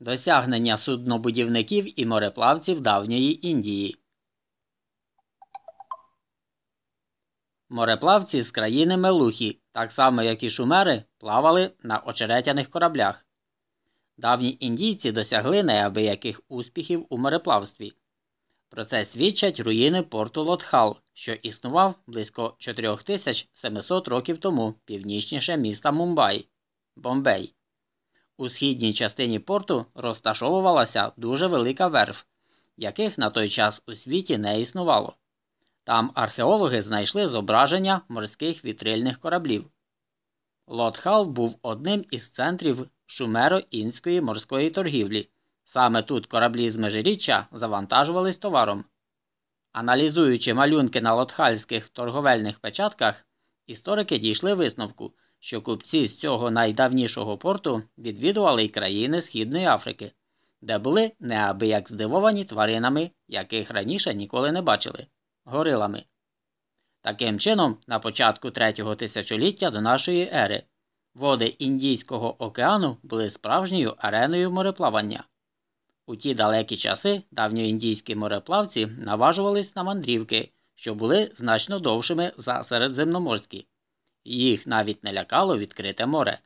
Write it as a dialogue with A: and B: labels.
A: Досягнення суднобудівників і мореплавців давньої Індії. Мореплавці з країни Мелухі, так само як і шумери, плавали на очеретяних кораблях. Давні індійці досягли неабияких успіхів у мореплавстві. Про це свідчать руїни порту Лотхал, що існував близько 4700 років тому північніше міста Мумбай Бомбей. У східній частині порту розташовувалася дуже велика верф, яких на той час у світі не існувало. Там археологи знайшли зображення морських вітрильних кораблів. Лотхал був одним із центрів шумеро-інської морської торгівлі. Саме тут кораблі з межиріччя завантажувались товаром. Аналізуючи малюнки на лотхальських торговельних печатках, історики дійшли висновку, що купці з цього найдавнішого порту відвідували й країни Східної Африки, де були неабияк здивовані тваринами, яких раніше ніколи не бачили горилами. Таким чином, на початку третього тисячоліття до нашої ери води Індійського океану були справжньою ареною мореплавання. У ті далекі часи давньоіндійські мореплавці наважувались на мандрівки, що були значно довшими за середземноморські. Їх навіть не лякало відкрите море.